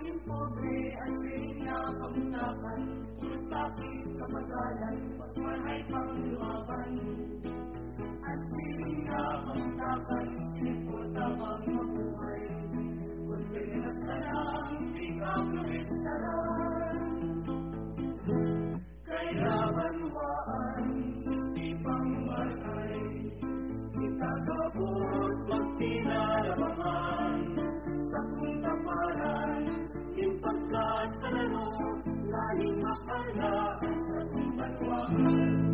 aking pobre ang pinakamustapan Kung bakit at pagmahay pang luwaban At piling na Hannah, Hannah,